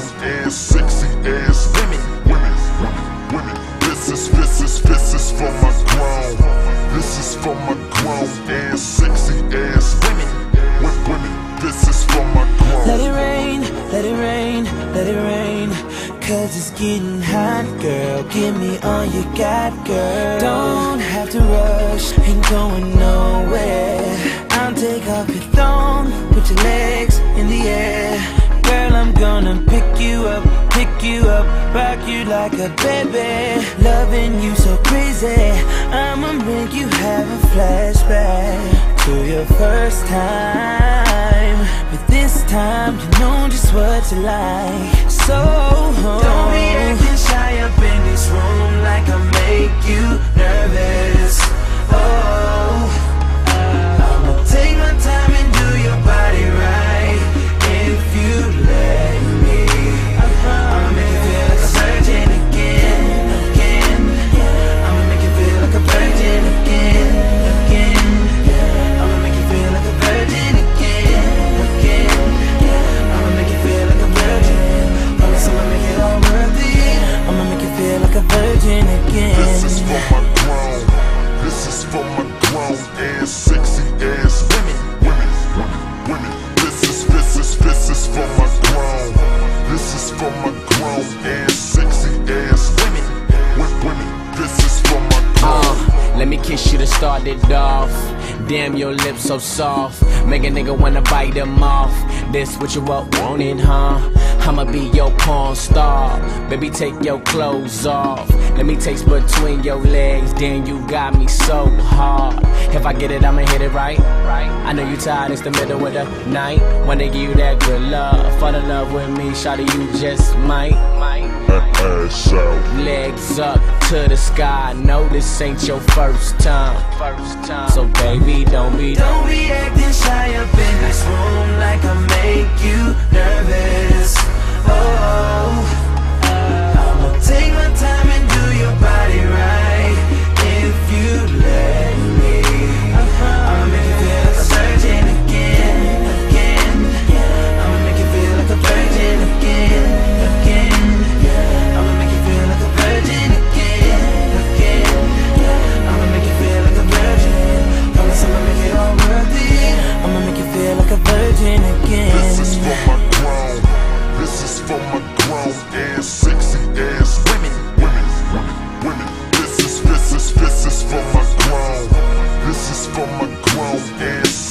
hoes and sexy ass women. Women, women, women. This is, this is, this is for my grown. This is for my grown and sexy ass women. With women, this is for my grown. Let it rain, let it rain, let it rain. Cause it's getting hot, girl. Give me all you got, girl. Don't have to rush, ain't going nowhere. I'll take off your thong, put your legs in the air. Gonna pick you up, pick you up, rock you like a baby. Loving you so crazy, I'ma make you have a flashback to your first time. But this time, you know just what you like. So me kiss you to start it off. Damn, your lips so soft. Make a nigga wanna bite them off. This what you up wanted, huh? I'ma be your porn star. Baby, take your clothes off. Let me taste between your legs. Damn, you got me so hard. If I get it, I'ma hit it right. Right. I know you tired, it's the middle of the night. Wanna give you that good love. Fall in love with me, shawty, you just might. might legs up to the sky. No, this ain't your first time. First time. So baby, don't be don't be acting shy up in this room like I make you nervous. Oh. This is for my grown. This is for my grown ass.